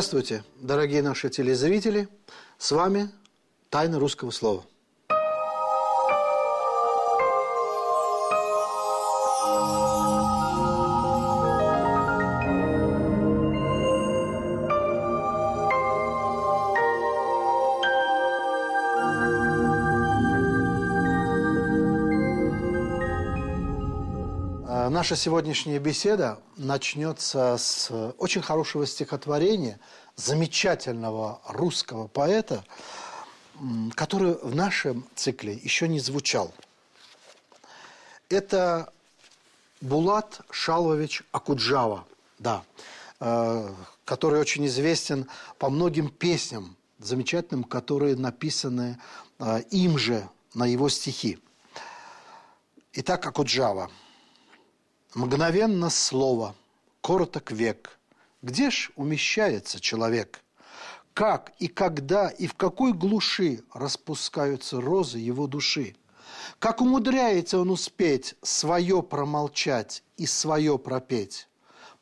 Здравствуйте, дорогие наши телезрители. С вами «Тайна русского слова». Наша сегодняшняя беседа начнется с очень хорошего стихотворения замечательного русского поэта, который в нашем цикле еще не звучал. Это Булат Шалвович Акуджава, да, э, который очень известен по многим песням замечательным, которые написаны э, им же на его стихи. Итак, Акуджава – Мгновенно слово, короток век. Где ж умещается человек? Как и когда и в какой глуши распускаются розы его души? Как умудряется он успеть свое промолчать и свое пропеть?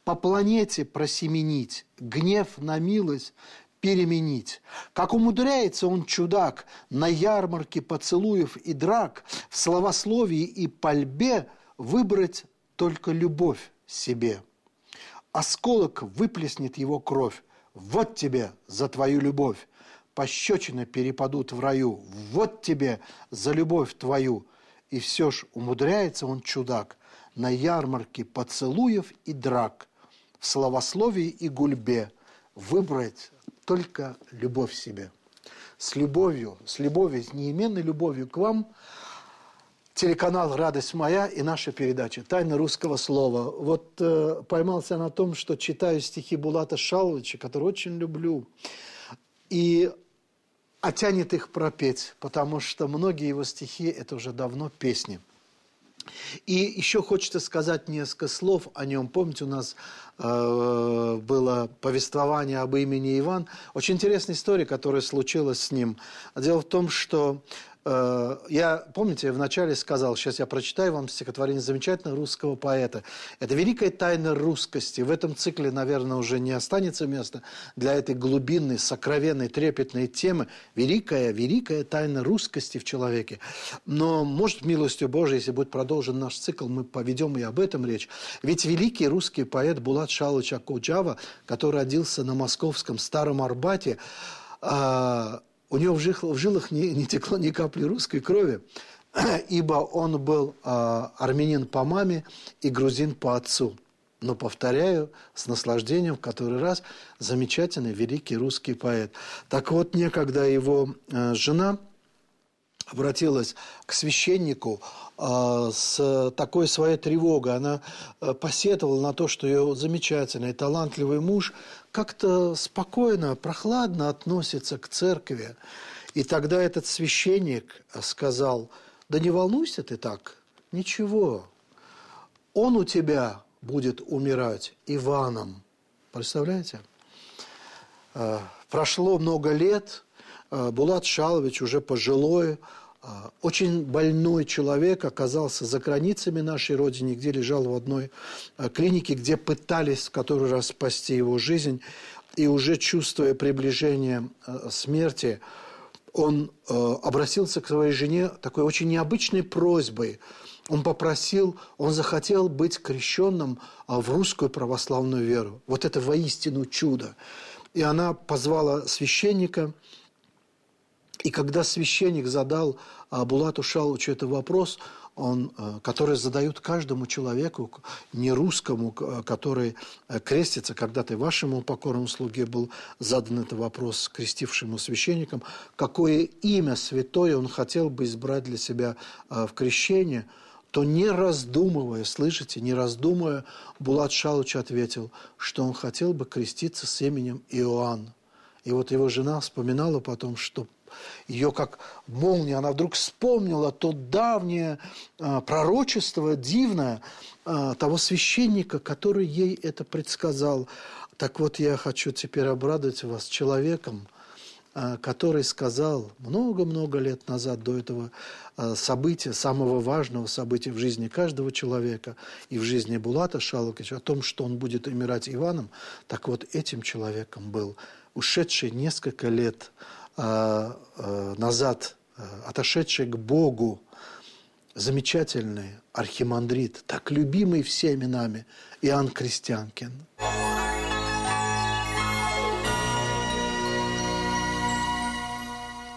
По планете просеменить, гнев на милость переменить. Как умудряется он, чудак, на ярмарке поцелуев и драк, в словословии и пальбе выбрать только любовь себе. Осколок выплеснет его кровь. Вот тебе за твою любовь. Пощечины перепадут в раю. Вот тебе за любовь твою. И все ж умудряется он, чудак, на ярмарке поцелуев и драк, в словословии и гульбе выбрать только любовь себе. С любовью, с любовью, с неименной любовью к вам – телеканал «Радость моя» и наша передача «Тайна русского слова». Вот э, поймался на том, что читаю стихи Булата Шаловича, который очень люблю, и отянет их пропеть, потому что многие его стихи – это уже давно песни. И еще хочется сказать несколько слов о нем. Помните, у нас э, было повествование об имени Иван. Очень интересная история, которая случилась с ним. Дело в том, что я, помните, вначале сказал, сейчас я прочитаю вам стихотворение замечательного русского поэта. Это великая тайна русскости. В этом цикле, наверное, уже не останется места для этой глубинной, сокровенной, трепетной темы. Великая, великая тайна русскости в человеке. Но, может, милостью Божией, если будет продолжен наш цикл, мы поведем и об этом речь. Ведь великий русский поэт Булат Шалыч Акуджава, который родился на московском Старом Арбате, а, у него в жилах, в жилах не, не текло ни капли русской крови, ибо он был э, армянин по маме и грузин по отцу. Но, повторяю, с наслаждением в который раз, замечательный великий русский поэт. Так вот, некогда его э, жена обратилась к священнику э, с такой своей тревогой. Она э, посетовала на то, что ее замечательный, талантливый муж как-то спокойно, прохладно относится к церкви. И тогда этот священник сказал, да не волнуйся ты так, ничего, он у тебя будет умирать Иваном. Представляете? Э, прошло много лет, Булат Шалович уже пожилой, а, очень больной человек оказался за границами нашей Родины, где лежал в одной а, клинике, где пытались в который раз спасти его жизнь. И уже чувствуя приближение смерти, он обратился к своей жене такой очень необычной просьбой. Он попросил, он захотел быть крещенным в русскую православную веру. Вот это воистину чудо. И она позвала священника – и когда священник задал а, Булату Шалучу этот вопрос, он, а, который задают каждому человеку, не русскому, а, который крестится, когда-то вашему покорному слуге был задан этот вопрос крестившему священникам, какое имя святое он хотел бы избрать для себя в крещении, то не раздумывая, слышите, не раздумывая, Булат Шалыч ответил, что он хотел бы креститься с именем Иоанн. И вот его жена вспоминала потом, что ее как молния, она вдруг вспомнила то давнее а, пророчество дивное а, того священника, который ей это предсказал. Так вот, я хочу теперь обрадовать вас человеком, который сказал много-много лет назад до этого события, самого важного события в жизни каждого человека и в жизни Булата Шалуковича, о том, что он будет умирать Иваном, так вот этим человеком был ушедший несколько лет назад, отошедший к Богу, замечательный архимандрит, так любимый всеми нами, Иоанн Крестьянкин.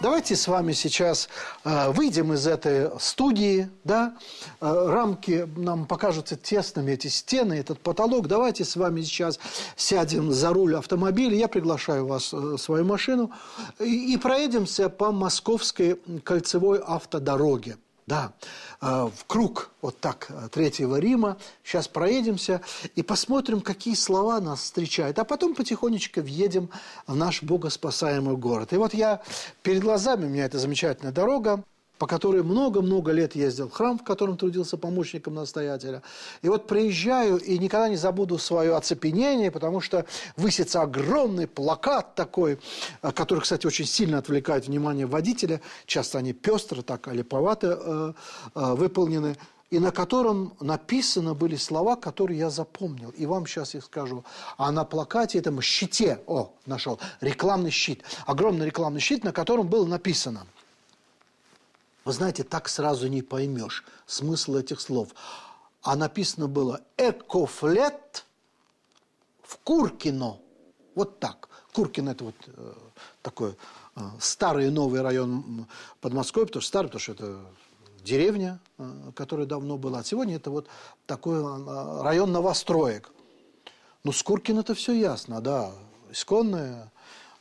Давайте с вами сейчас э, выйдем из этой студии, да, э, рамки нам покажутся тесными, эти стены, этот потолок. Давайте с вами сейчас сядем за руль автомобиля, я приглашаю вас э, в свою машину, и, и проедемся по московской кольцевой автодороге. Да, а, в круг вот так э, Третьего Рима. Сейчас проедемся и посмотрим, какие слова нас встречают. А потом потихонечку въедем в наш богоспасаемый город. И вот я перед глазами, у меня эта замечательная дорога, по которой много-много лет ездил в храм, в котором трудился помощником настоятеля. И вот приезжаю и никогда не забуду свое оцепенение, потому что высится огромный плакат такой, э, который, кстати, очень сильно отвлекает внимание водителя. Часто они пестро, так, липовато э, э, выполнены и на котором написаны были слова, которые я запомнил. И вам сейчас их скажу. А на плакате, этом щите, о, нашел, рекламный щит, огромный рекламный щит, на котором было написано – вы знаете, так сразу не поймешь смысл этих слов. А написано было «Экофлет в Куркино». Вот так. Куркино – это вот э, такой э, старый новый район Подмосковья, потому что старый, потому что это деревня, э, которая давно была. А сегодня это вот такой э, район новостроек. Ну, с Куркино это все ясно, да. Исконное,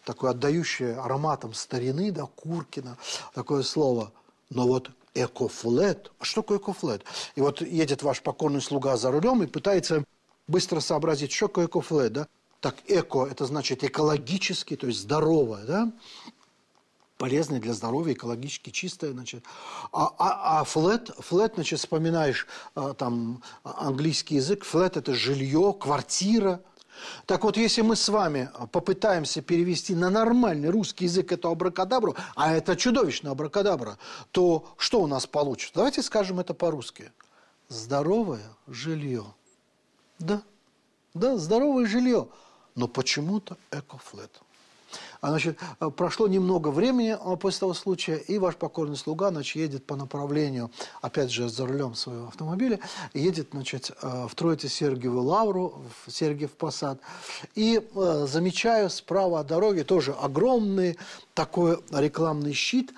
такое отдающее ароматом старины, да, Куркина, такое слово – но вот экофлет, а что такое экофлет? И вот едет ваш покорный слуга за рулем и пытается быстро сообразить, что такое экофлет, да? Так, эко – это значит экологически, то есть здоровое, да? полезное для здоровья, экологически чистое, значит. А, а, а флет, флет, значит, вспоминаешь а, там английский язык, флет – это жилье, квартира – так вот, если мы с вами попытаемся перевести на нормальный русский язык эту абракадабру, а это чудовищная абракадабра, то что у нас получится? Давайте скажем это по-русски. Здоровое жилье. Да, да, здоровое жилье. Но почему-то экофлет. А, значит, э, прошло немного времени э, после того случая, и ваш покорный слуга значит, едет по направлению, опять же, за рулем своего автомобиля, едет значит, э, в Троице-Сергиеву Лавру, в Сергиев Посад, и замечаю справа от дороги тоже огромный такой рекламный щит,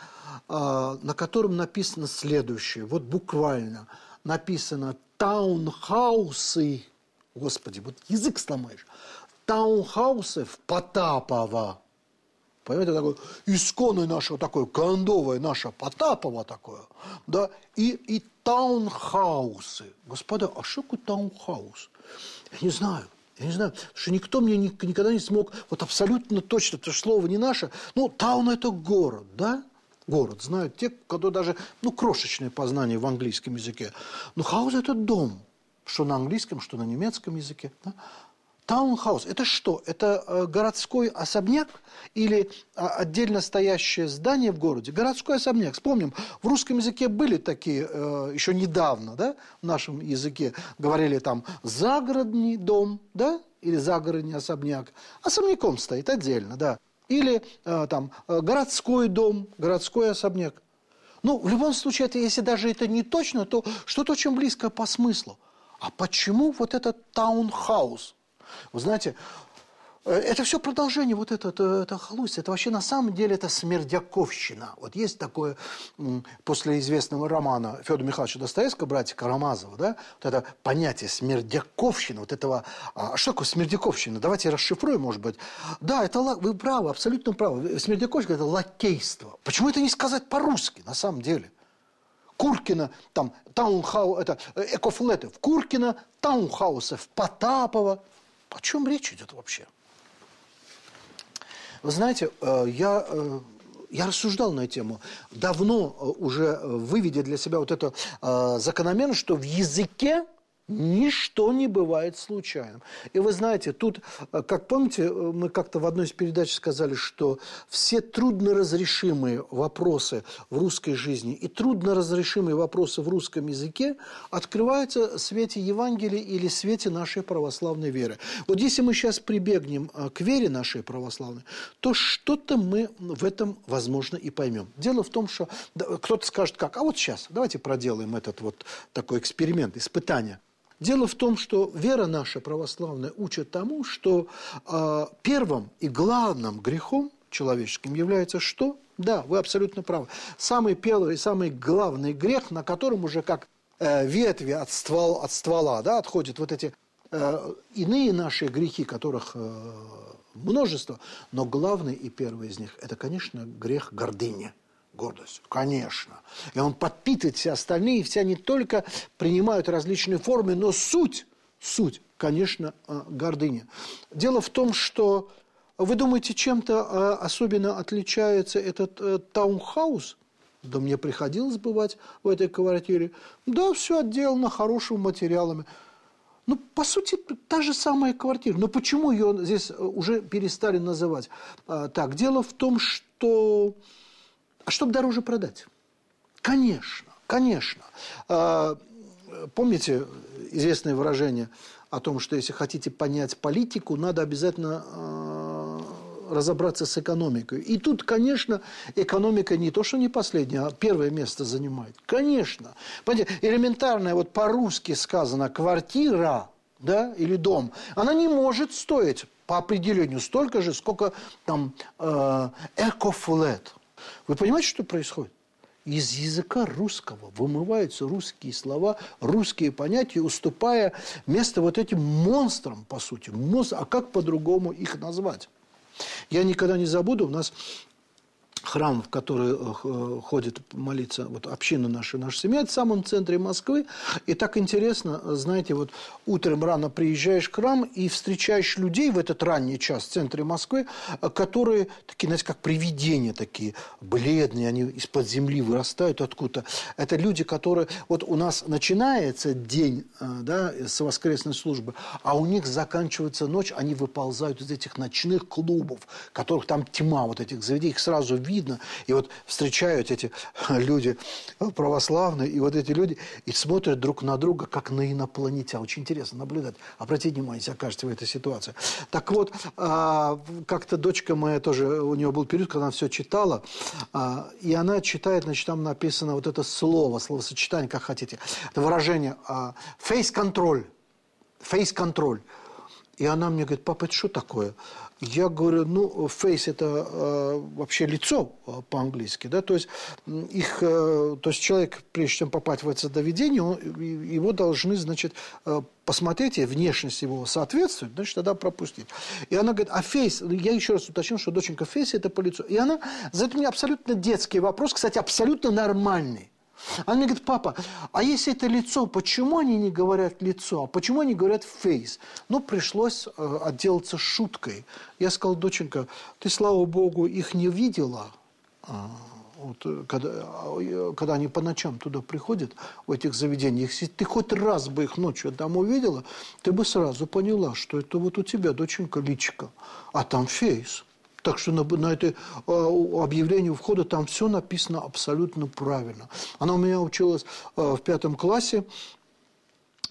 на котором написано следующее, вот буквально написано «таунхаусы», господи, вот язык сломаешь, таунхаусы в Потапово. Понимаете, такое исконное наше, такое кондовое наше Потапова такое, да, и, и таунхаусы. Господа, а что такое таунхаус? Я не знаю. Я не знаю, потому что никто мне никогда не смог, вот абсолютно точно, это слово не наше. Ну, town – это город, да? Город. Знают те, кто даже, ну, крошечное познание в английском языке. Но house – это дом. Что на английском, что на немецком языке. Да? Таунхаус – это что? Это э, городской особняк или а, отдельно стоящее здание в городе? Городской особняк. Вспомним, в русском языке были такие э, еще недавно, да, в нашем языке говорили там загородный дом, да, или загородный особняк. Особняком стоит отдельно, да. Или э, там городской дом, городской особняк. Ну, в любом случае, это, если даже это не точно, то что-то очень близкое по смыслу. А почему вот этот таунхаус – вы знаете, э, это все продолжение вот это, это, это. Это вообще на самом деле это смердяковщина. Вот есть такое после известного романа Федора Михайловича Достоевского, братья Карамазова, да, вот это понятие смердяковщина, вот этого... А что такое смердяковщина? Давайте расшифруем, может быть. Да, это вы правы, абсолютно правы. Смердяковщина – это лакейство. Почему это не сказать по-русски на самом деле? Куркина, там, таунхау, это, э, экофлеты в Куркина, таунхаусы в Потапова, о чем речь идет вообще? Вы знаете, э, я, э, я рассуждал на эту тему. Давно э, уже выведя для себя вот эту закономерность, что в языке Ничто не бывает случайным. И вы знаете, тут, э, как помните, э, мы как-то в одной из передач сказали, что все трудноразрешимые вопросы в русской жизни и трудноразрешимые вопросы в русском языке открываются в свете Евангелия или в свете нашей православной веры. Вот если мы сейчас прибегнем э, к вере нашей православной, то что-то мы в этом, возможно, и поймем. Дело в том, что кто-то скажет, как, а вот сейчас, давайте проделаем этот вот такой эксперимент, испытание. Дело в том, что вера наша православная учит тому, что э, первым и главным грехом человеческим является что? Да, вы абсолютно правы. Самый первый и самый главный грех, на котором уже как э, ветви от, ствол, от ствола да, отходят вот эти э, иные наши грехи, которых э, множество, но главный и первый из них – это, конечно, грех гордыни – гордость, конечно. И он подпитывает все остальные, и все они только принимают различные формы, но суть, суть, конечно, э, гордыня. Дело в том, что вы думаете, чем-то э, особенно отличается этот э, таунхаус? Да мне приходилось бывать в этой квартире. Да, все отделано хорошими материалами. Ну, по сути, та же самая квартира. Но почему ее здесь уже перестали называть так? Дело в том, что а чтобы дороже продать. Конечно, конечно. А, помните известное выражение о том, что если хотите понять политику, надо обязательно а, разобраться с экономикой. И тут, конечно, экономика не то, что не последняя, а первое место занимает. Конечно. Понимаете, элементарная, вот по-русски сказано, квартира да, или дом, она не может стоить по определению столько же, сколько там э, экофлет. Вы понимаете, что происходит? Из языка русского вымываются русские слова, русские понятия, уступая место вот этим монстрам, по сути. Монстр, а как по-другому их назвать? Я никогда не забуду, у нас храм, в который э, э, ходит молиться вот община наша, наша семья, это в самом центре Москвы. И так интересно, знаете, вот утром рано приезжаешь к храм и встречаешь людей в этот ранний час в центре Москвы, э, которые такие, знаете, как привидения такие, бледные, они из-под земли вырастают откуда-то. Это люди, которые... Вот у нас начинается день да, с воскресной службы, а у них заканчивается ночь, они выползают из этих ночных клубов, которых там тьма вот этих заведений, их сразу видно видно. И вот встречают эти люди православные, и вот эти люди и смотрят друг на друга, как на инопланетян. Очень интересно наблюдать. Обратите внимание, если окажете в этой ситуации. Так вот, а, как-то дочка моя тоже, у нее был период, когда она все читала, а, и она читает, значит, там написано вот это слово, словосочетание, как хотите, это выражение «фейс-контроль». Фейс-контроль. И она мне говорит, папа, это что такое? Я говорю, ну, face – это э, вообще лицо э, по-английски, да, то есть их, э, то есть человек, прежде чем попасть в это доведение, его должны, значит, э, посмотреть, и внешность его соответствует, значит, тогда пропустить. И она говорит, а фейс, я еще раз уточню, что доченька фейс – это по лицу. И она задает мне абсолютно детский вопрос, кстати, абсолютно нормальный. Она мне говорит, папа, а если это лицо, почему они не говорят лицо, а почему они говорят face? Ну, пришлось э, отделаться шуткой. Я сказал, доченька, ты, слава богу, их не видела, а, вот, э, когда, э, когда они по ночам туда приходят, в этих заведениях, если ты хоть раз бы их ночью там увидела, ты бы сразу поняла, что это вот у тебя, доченька, личика, а там фейс. Так что на, на это э, объявление входа там все написано абсолютно правильно. Она у меня училась э, в пятом классе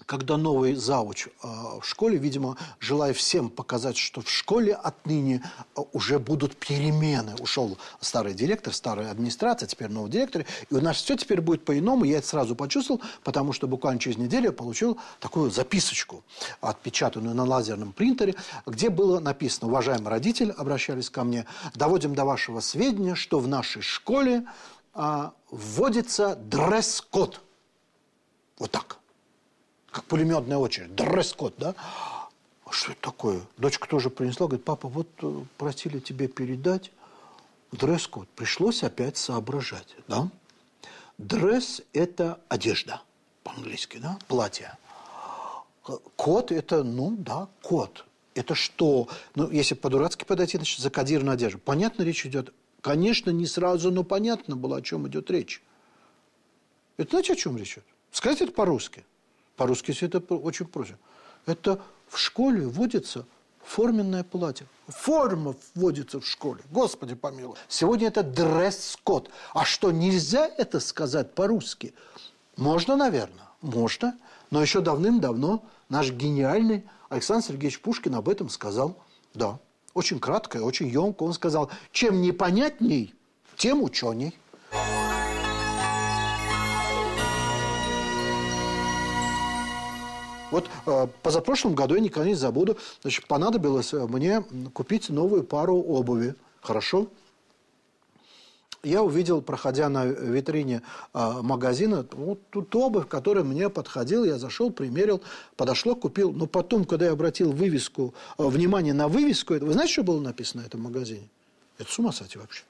когда новый завуч э, в школе, видимо, желая всем показать, что в школе отныне э, уже будут перемены. Ушел старый директор, старая администрация, теперь новый директор. И у нас все теперь будет по-иному. Я это сразу почувствовал, потому что буквально через неделю получил такую записочку, отпечатанную на лазерном принтере, где было написано, уважаемый родитель, обращались ко мне, доводим до вашего сведения, что в нашей школе а, вводится дресс-код. Вот так как пулеметная очередь, дресс-код, да? А что это такое? Дочка тоже принесла, говорит, папа, вот э, просили тебе передать дресс-код. Пришлось опять соображать, да? Дресс – это одежда по-английски, да, платье. Код – это, ну да, код. Это что? Ну, если по-дурацки подойти, значит, закодированная одежда. Понятно, речь идет? Конечно, не сразу, но понятно было, о чем идет речь. Это знаете, о чем речь идет? Сказать это по-русски. По-русски все это очень проще. Это в школе вводится форменное платье. Форма вводится в школе. Господи помилуй. Сегодня это дресс-код. А что, нельзя это сказать по-русски? Можно, наверное. Можно. Но еще давным-давно наш гениальный Александр Сергеевич Пушкин об этом сказал. Да. Очень кратко очень емко. Он сказал, чем непонятней, тем ученей. Вот э, позапрошлом году, я никогда не забуду, значит, понадобилось э, мне купить новую пару обуви. Хорошо? Я увидел, проходя на витрине э, магазина, вот тут обувь, которая мне подходила. Я зашел, примерил, подошло, купил. Но потом, когда я обратил вывеску, внимание на вывеску, вы знаете, что было написано в этом магазине? Это с ума сойти вообще.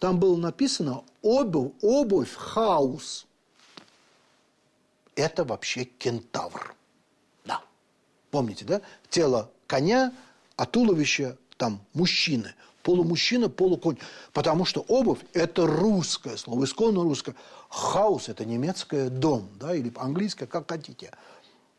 Там было написано обувь, обувь хаус. Это вообще кентавр. Помните, да? Тело коня, а туловище там мужчины. Полумужчина, полуконь. Потому что обувь – это русское слово, исконно русское. Хаус – это немецкое дом, да, или английское, как хотите.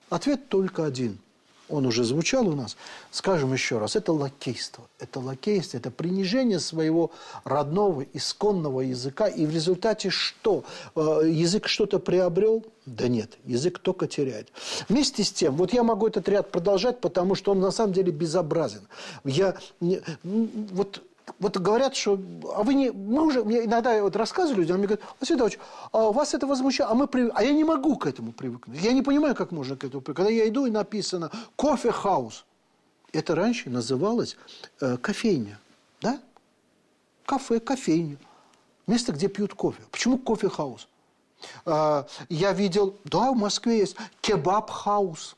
Ответ только один – он уже звучал у нас, скажем еще раз, это лакейство. Это лакейство, это принижение своего родного, исконного языка. И в результате что? Э, язык что-то приобрел? Да нет, язык только теряет. Вместе с тем, вот я могу этот ряд продолжать, потому что он на самом деле безобразен. Я, вот вот говорят, что... А вы не... Мы уже... Мне иногда вот рассказываю людям, они говорят, Василий Давыдович, а вас это возмущает, а мы прив... А я не могу к этому привыкнуть. Я не понимаю, как можно к этому привыкнуть. Когда я иду и написано «кофе-хаус», это раньше называлось э, кофейня, да? Кафе, кофейня. Место, где пьют кофе. Почему кофе-хаус? Э, я видел, да, в Москве есть кебаб-хаус.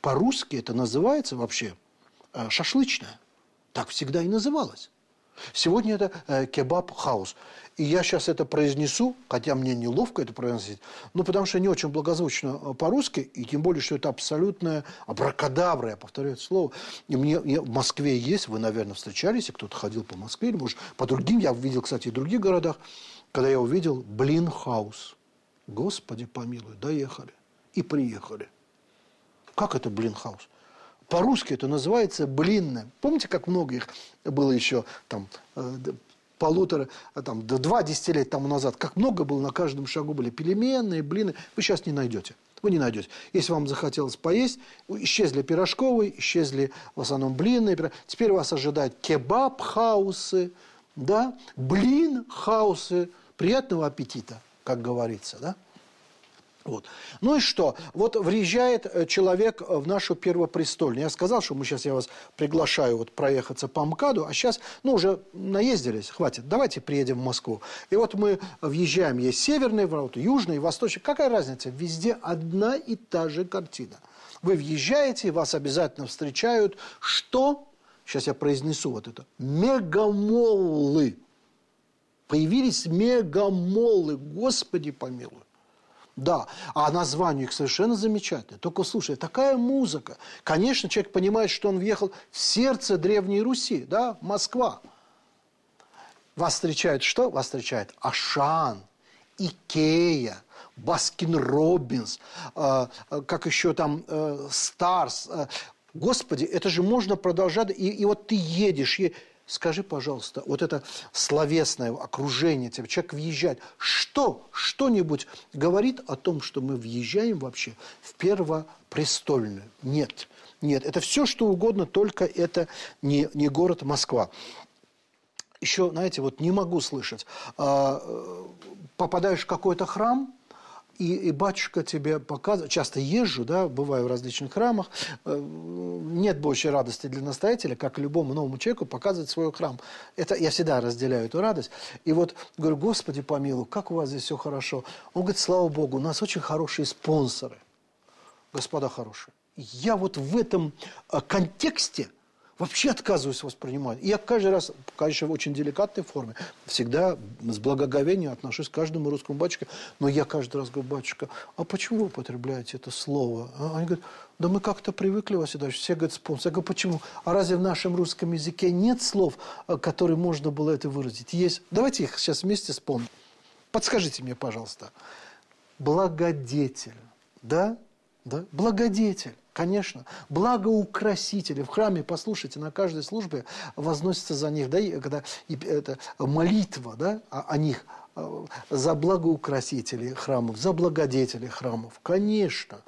По-русски это называется вообще э, шашлычная. Так всегда и называлось. Сегодня это э, кебаб-хаус. И я сейчас это произнесу, хотя мне неловко это произносить, ну, потому что не очень благозвучно э, по-русски, и тем более, что это абсолютная абракадабра, я повторяю это слово. И мне, я, в Москве есть, вы, наверное, встречались, и кто-то ходил по Москве, или, может, по другим, я видел, кстати, и в других городах, когда я увидел блин-хаус. Господи помилуй, доехали и приехали. Как это блин-хаус? По-русски это называется блинная. Помните, как много их было еще там э, полутора, э, там, до два десятилетия тому назад, как много было на каждом шагу были пельменные, блины, вы сейчас не найдете. Вы не найдете. Если вам захотелось поесть, исчезли пирожковые, исчезли в основном блины. Теперь вас ожидают кебаб-хаусы, да, блин-хаусы. Приятного аппетита, как говорится, да? Вот. Ну и что? Вот въезжает э, человек э, в нашу первопрестольную. Я сказал, что мы сейчас, я вас приглашаю вот проехаться по МКАДу, а сейчас, ну, уже наездились, хватит, давайте приедем в Москву. И вот мы въезжаем, есть северные ворота, южные, восточные. Какая разница? Везде одна и та же картина. Вы въезжаете, вас обязательно встречают. Что? Сейчас я произнесу вот это. Мегамоллы. Появились мегамоллы. Господи помилуй. Да, а название их совершенно замечательное. Только слушай, такая музыка. Конечно, человек понимает, что он въехал в сердце Древней Руси, да, Москва. Вас встречает что? Вас встречает Ашан, Икея, Баскин Роббинс, э, э, как еще там э, Старс. Э, Господи, это же можно продолжать. И, и вот ты едешь, едешь Скажи, пожалуйста, вот это словесное окружение, тебе человек въезжает, что, что-нибудь говорит о том, что мы въезжаем вообще в первопрестольную? Нет, нет, это все, что угодно, только это не, не город Москва. Еще, знаете, вот не могу слышать, а, э, попадаешь в какой-то храм, и, и батюшка тебе показывает, часто езжу, да, бываю в различных храмах, э, нет большей радости для настоятеля, как любому новому человеку показывать свой храм. Это, я всегда разделяю эту радость. И вот говорю, Господи помилуй, как у вас здесь все хорошо. Он говорит, слава Богу, у нас очень хорошие спонсоры. Господа хорошие. Я вот в этом э, контексте – вообще отказываюсь воспринимать. И я каждый раз, конечно, в очень деликатной форме, всегда с благоговением отношусь к каждому русскому батюшке, но я каждый раз говорю, батюшка, а почему вы употребляете это слово? А они говорят, да мы как-то привыкли, вас Иванович, все говорят спонсор. Я говорю, почему? А разве в нашем русском языке нет слов, э, которые можно было это выразить? Есть. Давайте их сейчас вместе вспомним. Подскажите мне, пожалуйста. Благодетель. Да, да, благодетель. Конечно, благоукрасители. В храме, послушайте, на каждой службе возносится за них, да, и когда и, это, молитва да, о, о них, э, за благоукрасителей храмов, за благодетелей храмов, конечно.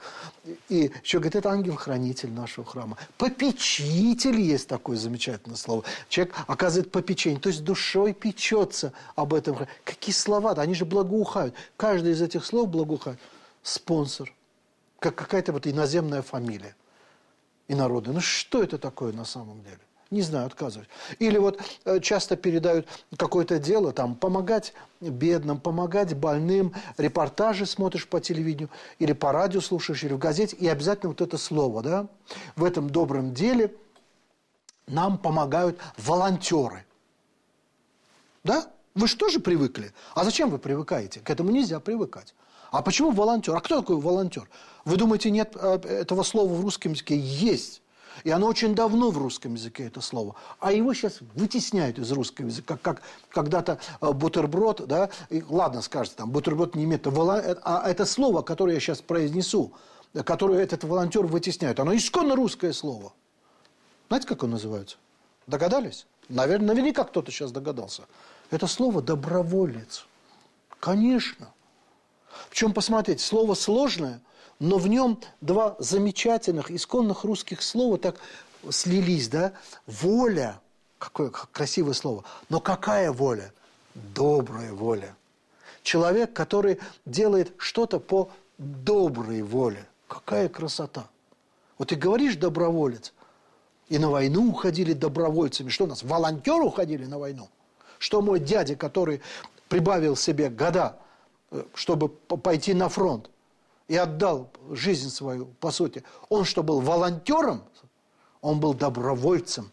И еще говорит, это ангел-хранитель нашего храма. Попечитель есть такое замечательное слово. Человек оказывает попечение, то есть душой печется об этом. Какие слова-то, они же благоухают. Каждое из этих слов благоухает. Спонсор, как какая-то вот иноземная фамилия инородная. Ну что это такое на самом деле? Не знаю, отказывать. Или вот э, часто передают какое-то дело, там, помогать бедным, помогать больным, репортажи смотришь по телевидению, или по радио слушаешь, или в газете, и обязательно вот это слово, да, в этом добром деле нам помогают волонтеры. Да? Вы же тоже привыкли. А зачем вы привыкаете? К этому нельзя привыкать. А почему волонтер? А кто такой волонтер? Вы думаете, нет э, этого слова в русском языке? Есть. И оно очень давно в русском языке, это слово. А его сейчас вытесняют из русского языка, как, как когда-то э, бутерброд, да, и, ладно, скажете, там, бутерброд не имеет, э, а это слово, которое я сейчас произнесу, которое этот волонтер вытесняет, оно исконно русское слово. Знаете, как оно называется? Догадались? Наверное, наверняка кто-то сейчас догадался. Это слово «доброволец». Конечно. Причем, посмотрите, слово сложное, но в нем два замечательных, исконных русских слова так слились, да? Воля, какое красивое слово, но какая воля? Добрая воля. Человек, который делает что-то по доброй воле. Какая красота. Вот ты говоришь доброволец, и на войну уходили добровольцами. Что у нас, волонтеры уходили на войну? Что мой дядя, который прибавил себе года чтобы пойти на фронт и отдал жизнь свою, по сути, он что, был волонтером? Он был добровольцем.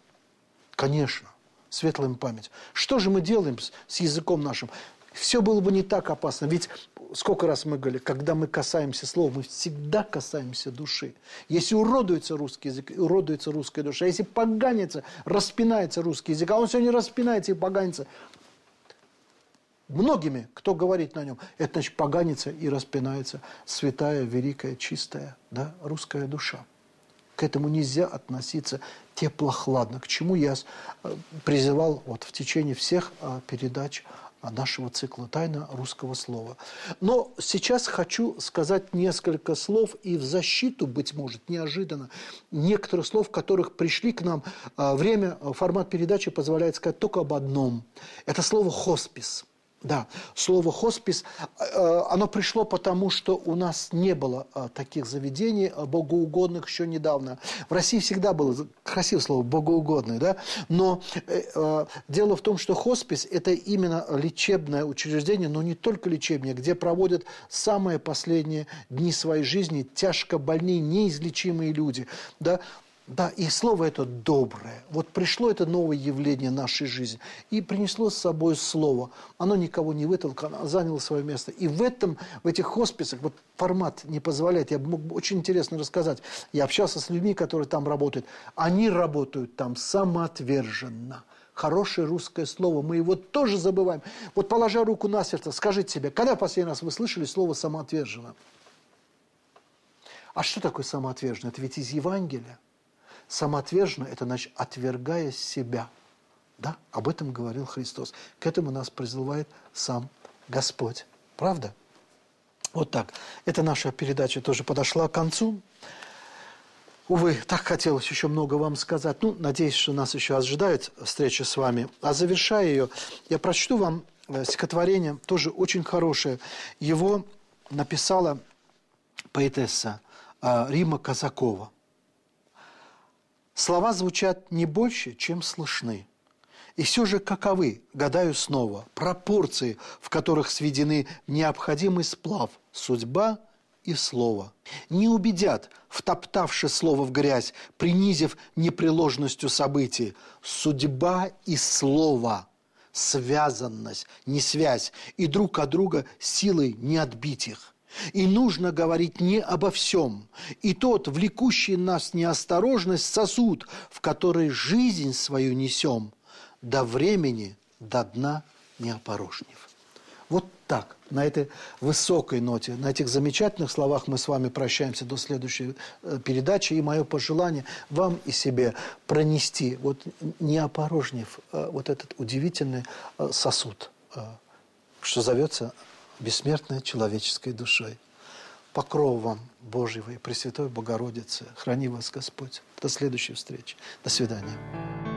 Конечно, светлым память. Что же мы делаем с, с языком нашим? Все было бы не так опасно. Ведь сколько раз мы говорили, когда мы касаемся слова, мы всегда касаемся души. Если уродуется русский язык, уродуется русская душа. Если поганится, распинается русский язык, а он сегодня распинается и поганится, многими, кто говорит на нем, это значит поганится и распинается святая, великая, чистая да, русская душа. К этому нельзя относиться теплохладно, к чему я э, призывал вот в течение всех э, передач э, нашего цикла «Тайна русского слова». Но сейчас хочу сказать несколько слов и в защиту, быть может, неожиданно, некоторых слов, которых пришли к нам. Время, формат передачи позволяет сказать только об одном. Это слово «хоспис». Да, слово «хоспис», э, оно пришло потому, что у нас не было э, таких заведений э, богоугодных еще недавно. В России всегда было, красивое слово, богоугодное, да? Но дело в том, что хоспис – это именно лечебное учреждение, но не только лечебное, где проводят самые последние дни своей жизни тяжко больные, неизлечимые люди, да? Да, и слово это доброе. Вот пришло это новое явление нашей жизни и принесло с собой слово. Оно никого не вытолкало, оно заняло свое место. И в этом, в этих хосписах, вот формат не позволяет, я мог бы очень интересно рассказать. Я общался с людьми, которые там работают. Они работают там самоотверженно. Хорошее русское слово, мы его тоже забываем. Вот положа руку на сердце, скажите себе, когда последний раз вы слышали слово «самоотверженно»? А что такое самоотверженно? Это ведь из Евангелия. Самоотверженно – это значит отвергая себя. Да? Об этом говорил Христос. К этому нас призывает сам Господь. Правда? Вот так. Эта наша передача тоже подошла к концу. Увы, так хотелось еще много вам сказать. Ну, надеюсь, что нас еще ожидает встреча с вами. А завершая ее, я прочту вам э, стихотворение, тоже очень хорошее. Его написала поэтесса э, Рима Казакова. Слова звучат не больше, чем слышны. И все же каковы, гадаю снова, пропорции, в которых сведены необходимый сплав судьба и слово. Не убедят, втоптавши слово в грязь, принизив непреложностью событий, судьба и слово – связанность, не связь, и друг от друга силой не отбить их. И нужно говорить не обо всем. И тот, влекущий нас неосторожность, сосуд, в который жизнь свою несем, до времени, до дна не опорожнив. Вот так, на этой высокой ноте, на этих замечательных словах мы с вами прощаемся до следующей э, передачи. И мое пожелание вам и себе пронести, вот не опорожнив, а вот этот удивительный э, сосуд, э, что зовется бессмертной человеческой душой. Покров вам Божьего и Пресвятой Богородицы. Храни вас Господь. До следующей встречи. До свидания.